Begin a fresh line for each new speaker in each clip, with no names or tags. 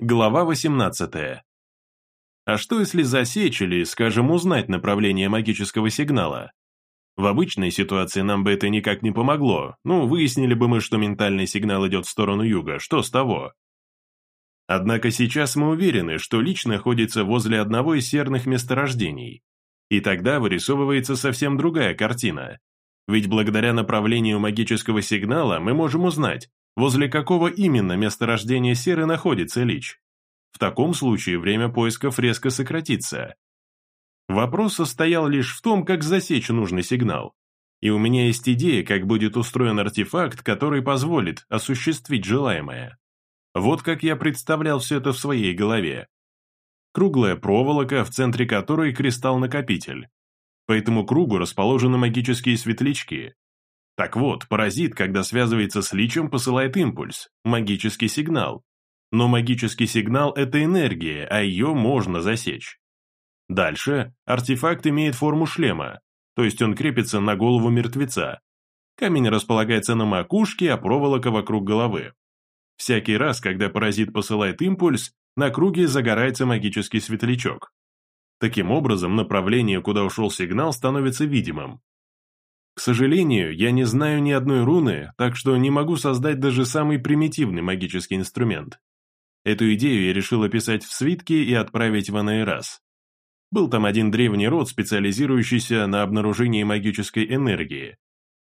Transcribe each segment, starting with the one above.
Глава 18. А что если засечь или, скажем, узнать направление магического сигнала? В обычной ситуации нам бы это никак не помогло. Ну, выяснили бы мы, что ментальный сигнал идет в сторону юга. Что с того? Однако сейчас мы уверены, что Лич находится возле одного из серных месторождений. И тогда вырисовывается совсем другая картина. Ведь благодаря направлению магического сигнала мы можем узнать, возле какого именно месторождения серы находится Лич. В таком случае время поисков резко сократится. Вопрос состоял лишь в том, как засечь нужный сигнал. И у меня есть идея, как будет устроен артефакт, который позволит осуществить желаемое. Вот как я представлял все это в своей голове. Круглая проволока, в центре которой кристалл-накопитель. По этому кругу расположены магические светлячки, так вот, паразит, когда связывается с личем, посылает импульс, магический сигнал. Но магический сигнал – это энергия, а ее можно засечь. Дальше артефакт имеет форму шлема, то есть он крепится на голову мертвеца. Камень располагается на макушке, а проволока вокруг головы. Всякий раз, когда паразит посылает импульс, на круге загорается магический светлячок. Таким образом, направление, куда ушел сигнал, становится видимым. К сожалению, я не знаю ни одной руны, так что не могу создать даже самый примитивный магический инструмент. Эту идею я решил описать в свитке и отправить в Анаэрас. Был там один древний род, специализирующийся на обнаружении магической энергии.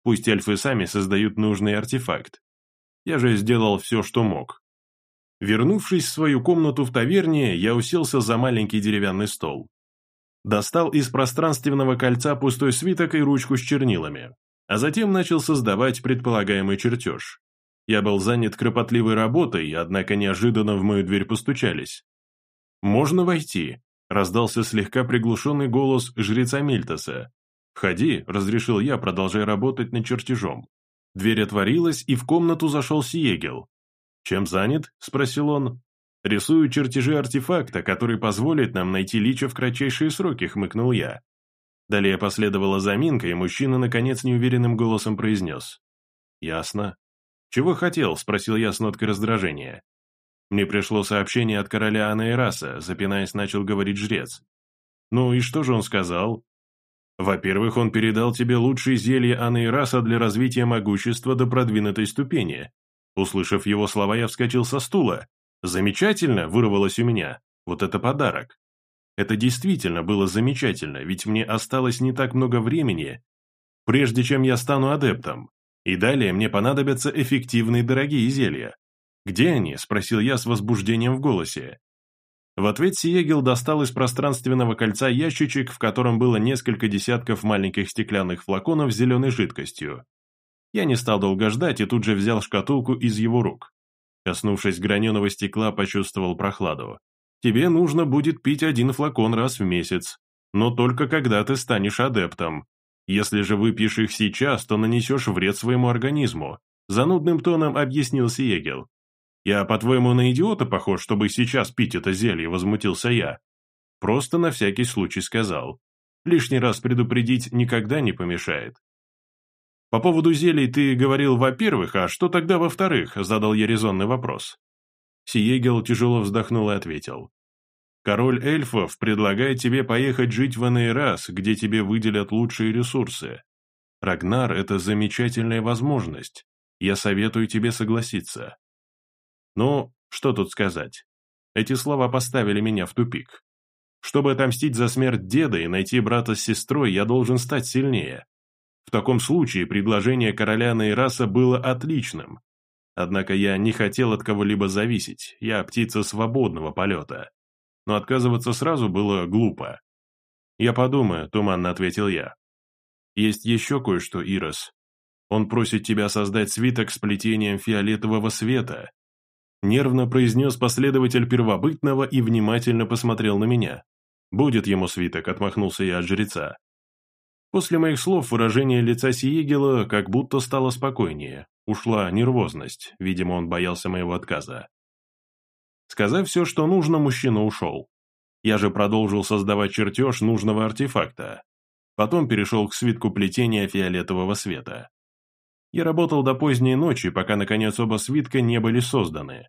Пусть эльфы сами создают нужный артефакт. Я же сделал все, что мог. Вернувшись в свою комнату в таверне, я уселся за маленький деревянный стол. Достал из пространственного кольца пустой свиток и ручку с чернилами, а затем начал создавать предполагаемый чертеж. Я был занят кропотливой работой, однако неожиданно в мою дверь постучались. «Можно войти?» – раздался слегка приглушенный голос жреца Мильтоса. «Входи», – разрешил я, продолжая работать над чертежом. Дверь отворилась, и в комнату зашел Сиегел. «Чем занят?» – спросил он. «Рисую чертежи артефакта, который позволит нам найти Лича в кратчайшие сроки», — хмыкнул я. Далее последовала заминка, и мужчина, наконец, неуверенным голосом произнес. «Ясно». «Чего хотел?» — спросил я с ноткой раздражения. Мне пришло сообщение от короля Анаэраса, запинаясь, начал говорить жрец. «Ну и что же он сказал?» «Во-первых, он передал тебе лучшие зелья Анаэраса для развития могущества до продвинутой ступени». Услышав его слова, я вскочил со стула. Замечательно, вырвалось у меня. Вот это подарок. Это действительно было замечательно, ведь мне осталось не так много времени, прежде чем я стану адептом. И далее мне понадобятся эффективные дорогие зелья. «Где они?» – спросил я с возбуждением в голосе. В ответ Сиегел достал из пространственного кольца ящичек, в котором было несколько десятков маленьких стеклянных флаконов с зеленой жидкостью. Я не стал долго ждать и тут же взял шкатулку из его рук. Коснувшись граненого стекла, почувствовал прохладу. Тебе нужно будет пить один флакон раз в месяц, но только когда ты станешь адептом. Если же выпьешь их сейчас, то нанесешь вред своему организму», занудным тоном объяснил Сиегел. «Я, по-твоему, на идиота похож, чтобы сейчас пить это зелье?» – возмутился я. Просто на всякий случай сказал. Лишний раз предупредить никогда не помешает. «По поводу зелий ты говорил во-первых, а что тогда во-вторых?» – задал я резонный вопрос. Сиегел тяжело вздохнул и ответил. «Король эльфов предлагает тебе поехать жить в Анейрас, где тебе выделят лучшие ресурсы. Рагнар – это замечательная возможность. Я советую тебе согласиться». Ну, что тут сказать? Эти слова поставили меня в тупик. Чтобы отомстить за смерть деда и найти брата с сестрой, я должен стать сильнее. В таком случае предложение короля Нейраса было отличным. Однако я не хотел от кого-либо зависеть, я птица свободного полета. Но отказываться сразу было глупо. «Я подумаю», — туманно ответил я. «Есть еще кое-что, Ирос. Он просит тебя создать свиток с плетением фиолетового света», нервно произнес последователь первобытного и внимательно посмотрел на меня. «Будет ему свиток», — отмахнулся я от жреца. После моих слов выражение лица Сиегела как будто стало спокойнее. Ушла нервозность, видимо, он боялся моего отказа. Сказав все, что нужно, мужчина ушел. Я же продолжил создавать чертеж нужного артефакта. Потом перешел к свитку плетения фиолетового света. Я работал до поздней ночи, пока, наконец, оба свитка не были созданы.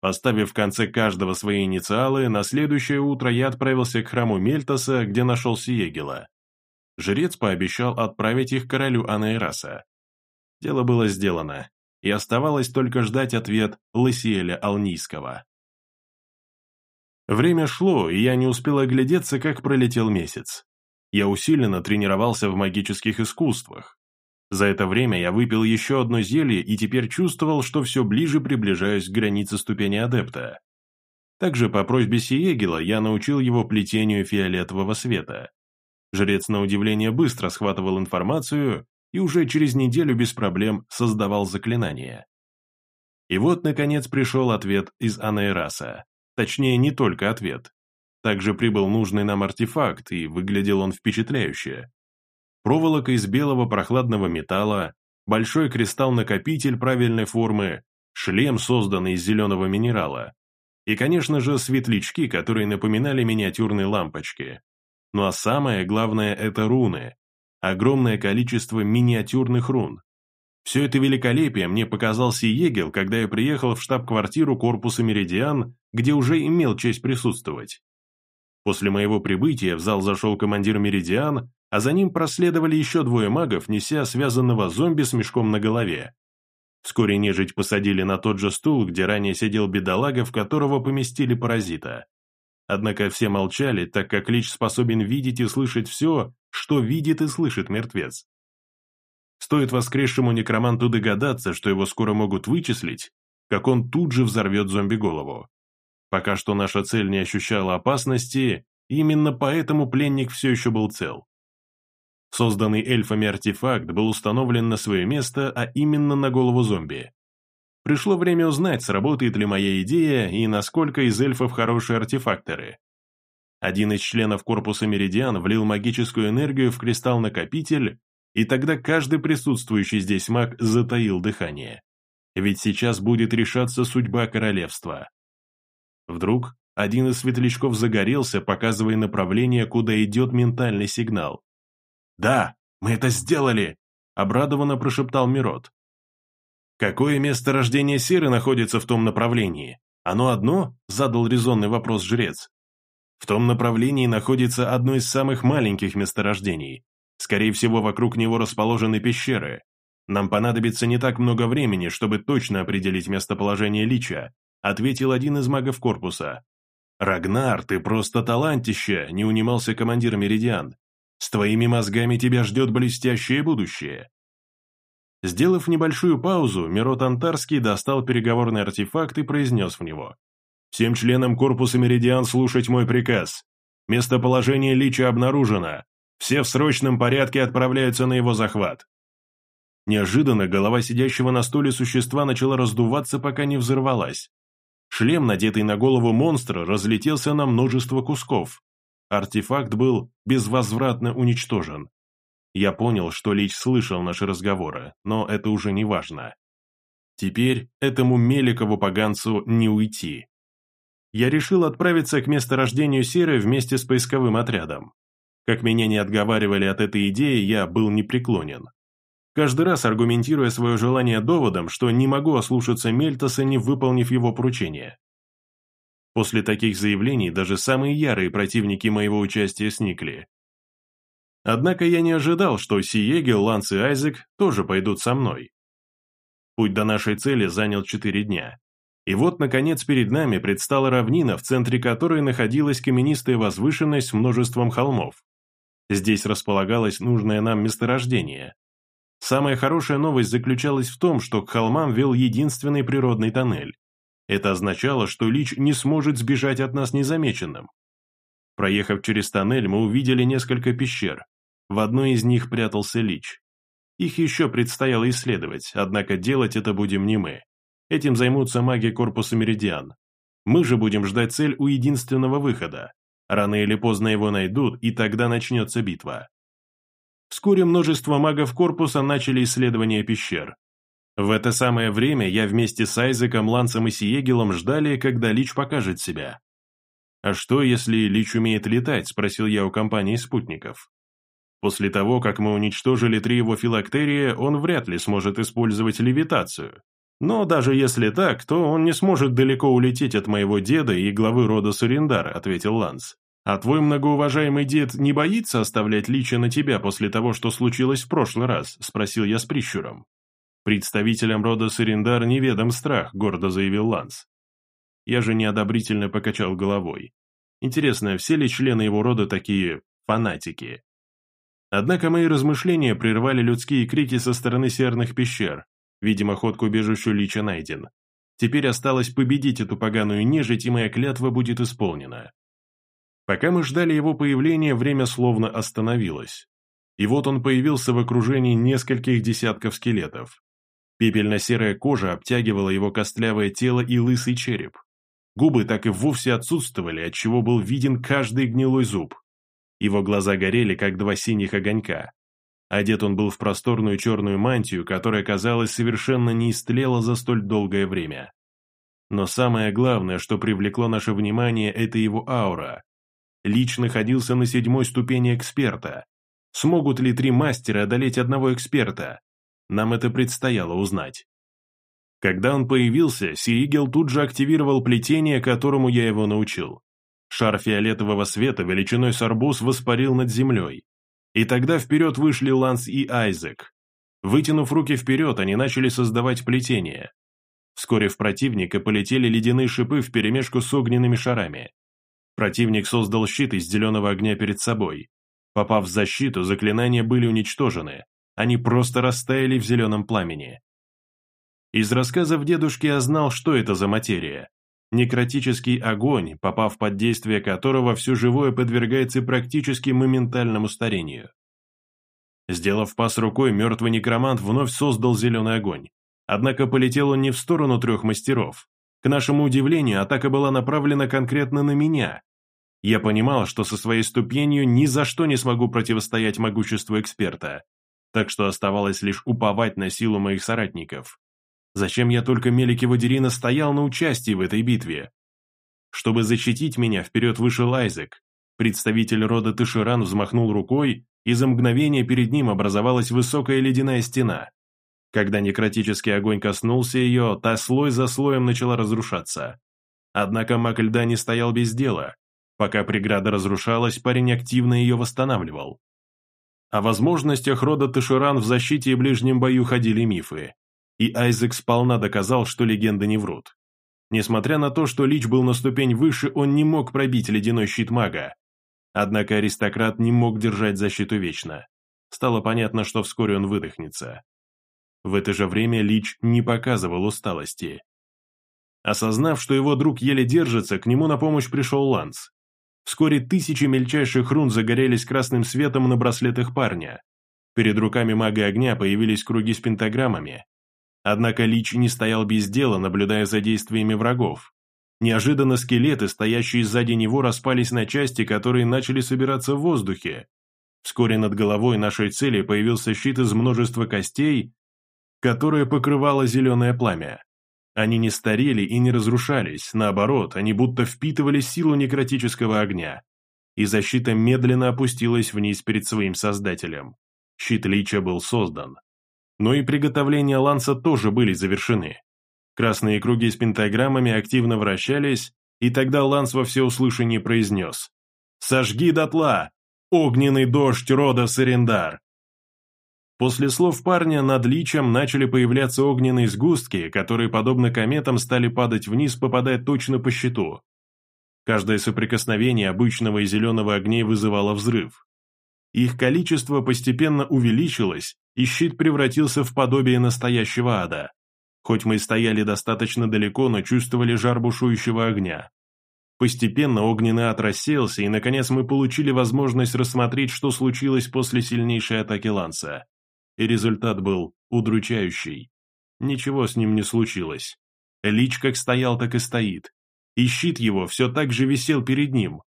Поставив в конце каждого свои инициалы, на следующее утро я отправился к храму Мельтоса, где нашел Сиегела. Жрец пообещал отправить их королю Анаэраса. Дело было сделано, и оставалось только ждать ответ Лысиэля Алнийского. Время шло, и я не успел оглядеться, как пролетел месяц. Я усиленно тренировался в магических искусствах. За это время я выпил еще одно зелье и теперь чувствовал, что все ближе приближаюсь к границе ступени адепта. Также по просьбе Сиегела я научил его плетению фиолетового света. Жрец на удивление быстро схватывал информацию и уже через неделю без проблем создавал заклинания. И вот, наконец, пришел ответ из Анаэраса. Точнее, не только ответ. Также прибыл нужный нам артефакт, и выглядел он впечатляюще проволока из белого прохладного металла, большой кристалл-накопитель правильной формы, шлем, созданный из зеленого минерала, и, конечно же, светлячки, которые напоминали миниатюрные лампочки. Ну а самое главное – это руны. Огромное количество миниатюрных рун. Все это великолепие мне показал Сиегел, когда я приехал в штаб-квартиру корпуса «Меридиан», где уже имел честь присутствовать. После моего прибытия в зал зашел командир «Меридиан», а за ним проследовали еще двое магов, неся связанного зомби с мешком на голове. Вскоре нежить посадили на тот же стул, где ранее сидел бедолага, в которого поместили паразита. Однако все молчали, так как Лич способен видеть и слышать все, что видит и слышит мертвец. Стоит воскресшему некроманту догадаться, что его скоро могут вычислить, как он тут же взорвет зомби-голову. Пока что наша цель не ощущала опасности, именно поэтому пленник все еще был цел. Созданный эльфами артефакт был установлен на свое место, а именно на голову зомби. Пришло время узнать, сработает ли моя идея и насколько из эльфов хорошие артефакторы. Один из членов корпуса Меридиан влил магическую энергию в кристалл-накопитель, и тогда каждый присутствующий здесь маг затаил дыхание. Ведь сейчас будет решаться судьба королевства. Вдруг один из светлячков загорелся, показывая направление, куда идет ментальный сигнал. «Да, мы это сделали!» – обрадованно прошептал Мирот. «Какое место рождения Серы находится в том направлении? Оно одно?» – задал резонный вопрос жрец. «В том направлении находится одно из самых маленьких месторождений. Скорее всего, вокруг него расположены пещеры. Нам понадобится не так много времени, чтобы точно определить местоположение Лича», – ответил один из магов корпуса. «Рагнар, ты просто талантище!» – не унимался командир Меридиан. С твоими мозгами тебя ждет блестящее будущее». Сделав небольшую паузу, Мирот Антарский достал переговорный артефакт и произнес в него. «Всем членам корпуса Меридиан слушать мой приказ. Местоположение Лича обнаружено. Все в срочном порядке отправляются на его захват». Неожиданно голова сидящего на стуле существа начала раздуваться, пока не взорвалась. Шлем, надетый на голову монстра, разлетелся на множество кусков. Артефакт был безвозвратно уничтожен. Я понял, что Лич слышал наши разговоры, но это уже не важно. Теперь этому Меликову поганцу не уйти. Я решил отправиться к месторождению серы вместе с поисковым отрядом. Как меня не отговаривали от этой идеи, я был непреклонен. Каждый раз аргументируя свое желание доводом, что не могу ослушаться Мельтоса, не выполнив его поручение. После таких заявлений даже самые ярые противники моего участия сникли. Однако я не ожидал, что Сиегел, Ланс и Айзек тоже пойдут со мной. Путь до нашей цели занял четыре дня. И вот, наконец, перед нами предстала равнина, в центре которой находилась каменистая возвышенность с множеством холмов. Здесь располагалось нужное нам месторождение. Самая хорошая новость заключалась в том, что к холмам вел единственный природный тоннель. Это означало, что Лич не сможет сбежать от нас незамеченным. Проехав через тоннель, мы увидели несколько пещер. В одной из них прятался Лич. Их еще предстояло исследовать, однако делать это будем не мы. Этим займутся маги корпуса Меридиан. Мы же будем ждать цель у единственного выхода. Рано или поздно его найдут, и тогда начнется битва. Вскоре множество магов корпуса начали исследование пещер. В это самое время я вместе с Айзеком, Лансом и Сиегелом ждали, когда Лич покажет себя. «А что, если Лич умеет летать?» – спросил я у компании спутников. После того, как мы уничтожили три его филактерии, он вряд ли сможет использовать левитацию. Но даже если так, то он не сможет далеко улететь от моего деда и главы рода Сурендар, ответил Ланс. А твой многоуважаемый дед не боится оставлять лича на тебя после того, что случилось в прошлый раз? Спросил я с прищуром. Представителям рода Сурендар неведом страх, гордо заявил Ланс. Я же неодобрительно покачал головой. Интересно, все ли члены его рода такие фанатики? Однако мои размышления прервали людские крики со стороны серных пещер. Видимо, ход к убежищу Лича найден. Теперь осталось победить эту поганую нежить, и моя клятва будет исполнена. Пока мы ждали его появления, время словно остановилось. И вот он появился в окружении нескольких десятков скелетов. Пепельно-серая кожа обтягивала его костлявое тело и лысый череп. Губы так и вовсе отсутствовали, отчего был виден каждый гнилой зуб. Его глаза горели, как два синих огонька. Одет он был в просторную черную мантию, которая, казалось, совершенно не истлела за столь долгое время. Но самое главное, что привлекло наше внимание, это его аура. Лич находился на седьмой ступени эксперта. Смогут ли три мастера одолеть одного эксперта? Нам это предстояло узнать. Когда он появился, Сиигел тут же активировал плетение, которому я его научил. Шар фиолетового света величиной с арбуз воспарил над землей. И тогда вперед вышли Ланс и Айзек. Вытянув руки вперед, они начали создавать плетение. Вскоре в противника полетели ледяные шипы вперемешку с огненными шарами. Противник создал щит из зеленого огня перед собой. Попав в защиту, заклинания были уничтожены. Они просто растаяли в зеленом пламени. Из рассказов дедушки я знал, что это за материя. Некротический огонь, попав под действие которого все живое подвергается практически моментальному старению. Сделав пас рукой, мертвый некромант вновь создал зеленый огонь. Однако полетел он не в сторону трех мастеров. К нашему удивлению, атака была направлена конкретно на меня. Я понимал, что со своей ступенью ни за что не смогу противостоять могуществу эксперта, так что оставалось лишь уповать на силу моих соратников. Зачем я только Мелики Вадерина стоял на участии в этой битве? Чтобы защитить меня, вперед вышел Айзек. Представитель рода Тыширан взмахнул рукой, и за мгновение перед ним образовалась высокая ледяная стена. Когда некротический огонь коснулся ее, та слой за слоем начала разрушаться. Однако маг льда не стоял без дела. Пока преграда разрушалась, парень активно ее восстанавливал. О возможностях рода Тыширан в защите и ближнем бою ходили мифы и Айзек сполна доказал, что легенды не врут. Несмотря на то, что Лич был на ступень выше, он не мог пробить ледяной щит мага. Однако аристократ не мог держать защиту вечно. Стало понятно, что вскоре он выдохнется. В это же время Лич не показывал усталости. Осознав, что его друг еле держится, к нему на помощь пришел Ланс. Вскоре тысячи мельчайших рун загорелись красным светом на браслетах парня. Перед руками мага огня появились круги с пентаграммами, Однако Лич не стоял без дела, наблюдая за действиями врагов. Неожиданно скелеты, стоящие сзади него, распались на части, которые начали собираться в воздухе. Вскоре над головой нашей цели появился щит из множества костей, которое покрывало зеленое пламя. Они не старели и не разрушались, наоборот, они будто впитывали силу некротического огня. И защита медленно опустилась вниз перед своим создателем. Щит Лича был создан но и приготовления ланса тоже были завершены. Красные круги с пентаграммами активно вращались, и тогда ланс во всеуслышание произнес «Сожги дотла! Огненный дождь рода Сарендар!» После слов парня над личем начали появляться огненные сгустки, которые, подобно кометам, стали падать вниз, попадая точно по щиту. Каждое соприкосновение обычного и зеленого огней вызывало взрыв. Их количество постепенно увеличилось, и щит превратился в подобие настоящего ада. Хоть мы и стояли достаточно далеко, но чувствовали жар бушующего огня. Постепенно огненный ад рассеялся, и наконец мы получили возможность рассмотреть, что случилось после сильнейшей атаки Ланса. И результат был удручающий. Ничего с ним не случилось. Лич как стоял, так и стоит. И щит его все так же висел перед ним.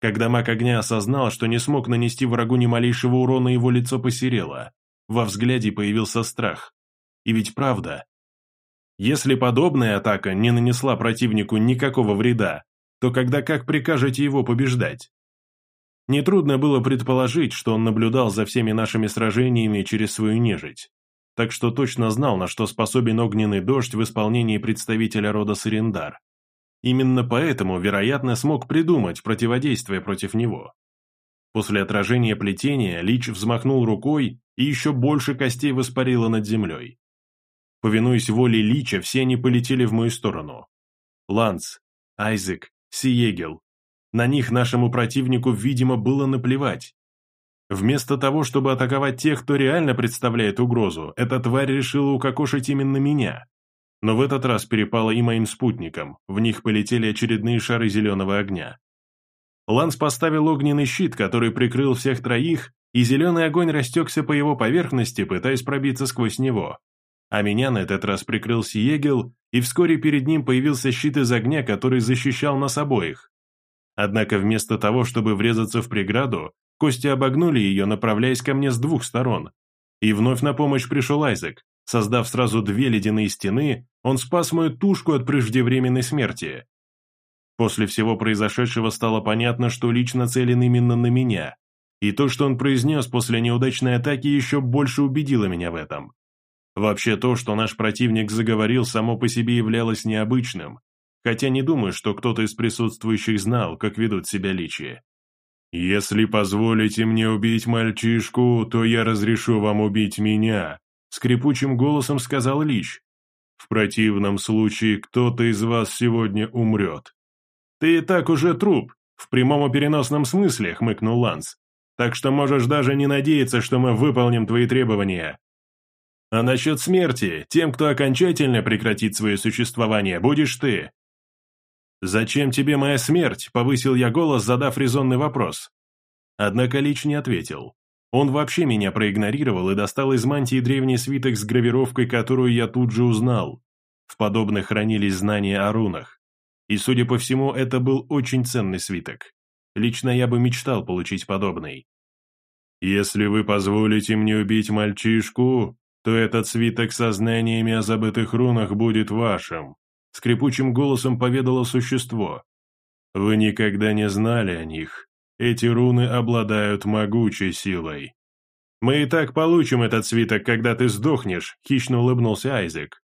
Когда маг огня осознал, что не смог нанести врагу ни малейшего урона, его лицо посерело. Во взгляде появился страх. И ведь правда. Если подобная атака не нанесла противнику никакого вреда, то когда как прикажете его побеждать? Нетрудно было предположить, что он наблюдал за всеми нашими сражениями через свою нежить. так что точно знал, на что способен огненный дождь в исполнении представителя рода Сарендар. Именно поэтому, вероятно, смог придумать противодействие против него. После отражения плетения Лич взмахнул рукой, и еще больше костей воспарило над землей. Повинуясь воле Лича, все они полетели в мою сторону. Ланс, Айзек, Сиегел. На них нашему противнику, видимо, было наплевать. Вместо того, чтобы атаковать тех, кто реально представляет угрозу, эта тварь решила укокошить именно меня. Но в этот раз перепало и моим спутникам, в них полетели очередные шары зеленого огня. Ланс поставил огненный щит, который прикрыл всех троих, и зеленый огонь растекся по его поверхности, пытаясь пробиться сквозь него. А меня на этот раз прикрыл Сиегел, и вскоре перед ним появился щит из огня, который защищал нас обоих. Однако вместо того, чтобы врезаться в преграду, кости обогнули ее, направляясь ко мне с двух сторон. И вновь на помощь пришел Айзек. Создав сразу две ледяные стены, он спас мою тушку от преждевременной смерти. После всего произошедшего стало понятно, что лично целен именно на меня. И то, что он произнес после неудачной атаки, еще больше убедило меня в этом. Вообще то, что наш противник заговорил, само по себе являлось необычным, хотя не думаю, что кто-то из присутствующих знал, как ведут себя личи. «Если позволите мне убить мальчишку, то я разрешу вам убить меня», скрипучим голосом сказал Лич. «В противном случае кто-то из вас сегодня умрет». «Ты и так уже труп, в прямом и переносном смысле», хмыкнул Ланс. «Так что можешь даже не надеяться, что мы выполним твои требования. А насчет смерти, тем, кто окончательно прекратит свое существование, будешь ты. «Зачем тебе моя смерть?» – повысил я голос, задав резонный вопрос. Однако Лич не ответил. Он вообще меня проигнорировал и достал из мантии древний свиток с гравировкой, которую я тут же узнал. В подобных хранились знания о рунах. И, судя по всему, это был очень ценный свиток. Лично я бы мечтал получить подобный. «Если вы позволите мне убить мальчишку, то этот свиток со знаниями о забытых рунах будет вашим», — скрипучим голосом поведало существо. «Вы никогда не знали о них. Эти руны обладают могучей силой». «Мы и так получим этот свиток, когда ты сдохнешь», — хищно улыбнулся Айзек.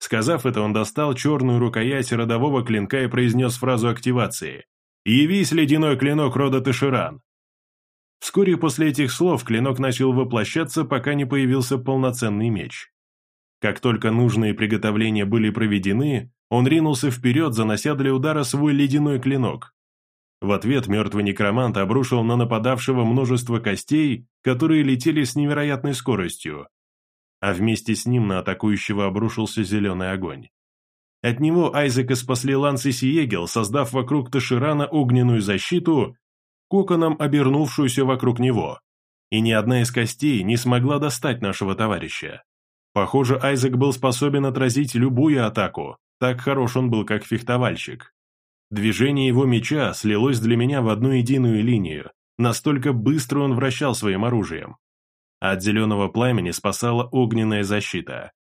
Сказав это, он достал черную рукоять родового клинка и произнес фразу активации. «Явись, ледяной клинок рода Таширан!» Вскоре после этих слов клинок начал воплощаться, пока не появился полноценный меч. Как только нужные приготовления были проведены, он ринулся вперед, занося для удара свой ледяной клинок. В ответ мертвый некромант обрушил на нападавшего множество костей, которые летели с невероятной скоростью. А вместе с ним на атакующего обрушился зеленый огонь. От него Айзека спасли Ланс и Сиегел, создав вокруг Таширана огненную защиту, коконом обернувшуюся вокруг него, и ни одна из костей не смогла достать нашего товарища. Похоже, Айзек был способен отразить любую атаку, так хорош он был как фехтовальщик. Движение его меча слилось для меня в одну единую линию, настолько быстро он вращал своим оружием. От зеленого пламени спасала огненная защита.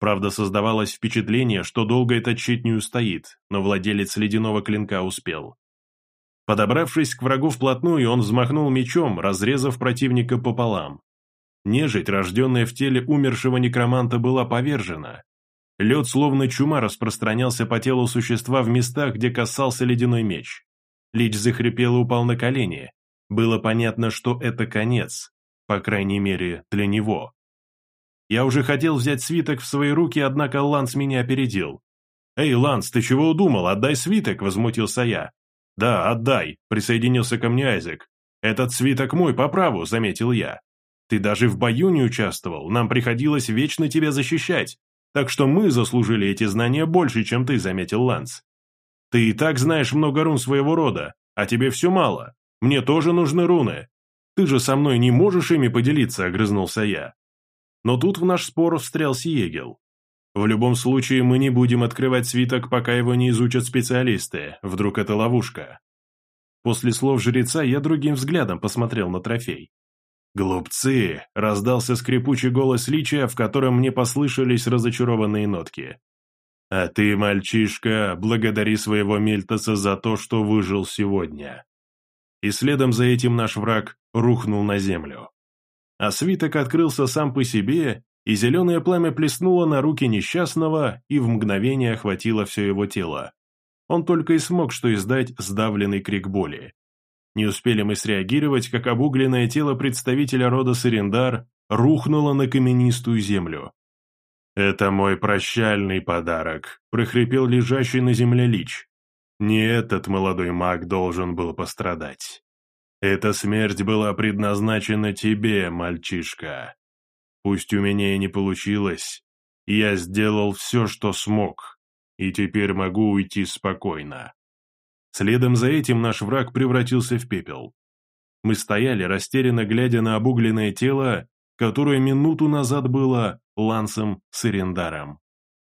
Правда, создавалось впечатление, что долго этот щит не устоит, но владелец ледяного клинка успел. Подобравшись к врагу вплотную, он взмахнул мечом, разрезав противника пополам. Нежить, рожденная в теле умершего некроманта, была повержена. Лед, словно чума, распространялся по телу существа в местах, где касался ледяной меч. Лич захрипел и упал на колени. Было понятно, что это конец, по крайней мере, для него. Я уже хотел взять свиток в свои руки, однако Ланс меня опередил. «Эй, Ланс, ты чего удумал? Отдай свиток!» – возмутился я. «Да, отдай», — присоединился ко мне Айзек. «Этот свиток мой по праву», — заметил я. «Ты даже в бою не участвовал, нам приходилось вечно тебя защищать, так что мы заслужили эти знания больше, чем ты», — заметил Ланс. «Ты и так знаешь много рун своего рода, а тебе все мало. Мне тоже нужны руны. Ты же со мной не можешь ими поделиться», — огрызнулся я. Но тут в наш спор встрял Сиегел. В любом случае, мы не будем открывать свиток, пока его не изучат специалисты. Вдруг это ловушка. После слов жреца я другим взглядом посмотрел на трофей. «Глупцы!» – раздался скрипучий голос Личия, в котором мне послышались разочарованные нотки. «А ты, мальчишка, благодари своего Мельтоса за то, что выжил сегодня». И следом за этим наш враг рухнул на землю. А свиток открылся сам по себе и зеленое пламя плеснуло на руки несчастного и в мгновение охватило все его тело. Он только и смог что издать сдавленный крик боли. Не успели мы среагировать, как обугленное тело представителя рода Сарендар рухнуло на каменистую землю. «Это мой прощальный подарок», — прохрипел лежащий на земле Лич. «Не этот молодой маг должен был пострадать. Эта смерть была предназначена тебе, мальчишка. Пусть у меня и не получилось, я сделал все, что смог, и теперь могу уйти спокойно». Следом за этим наш враг превратился в пепел. Мы стояли, растерянно глядя на обугленное тело, которое минуту назад было Лансом Сырендаром.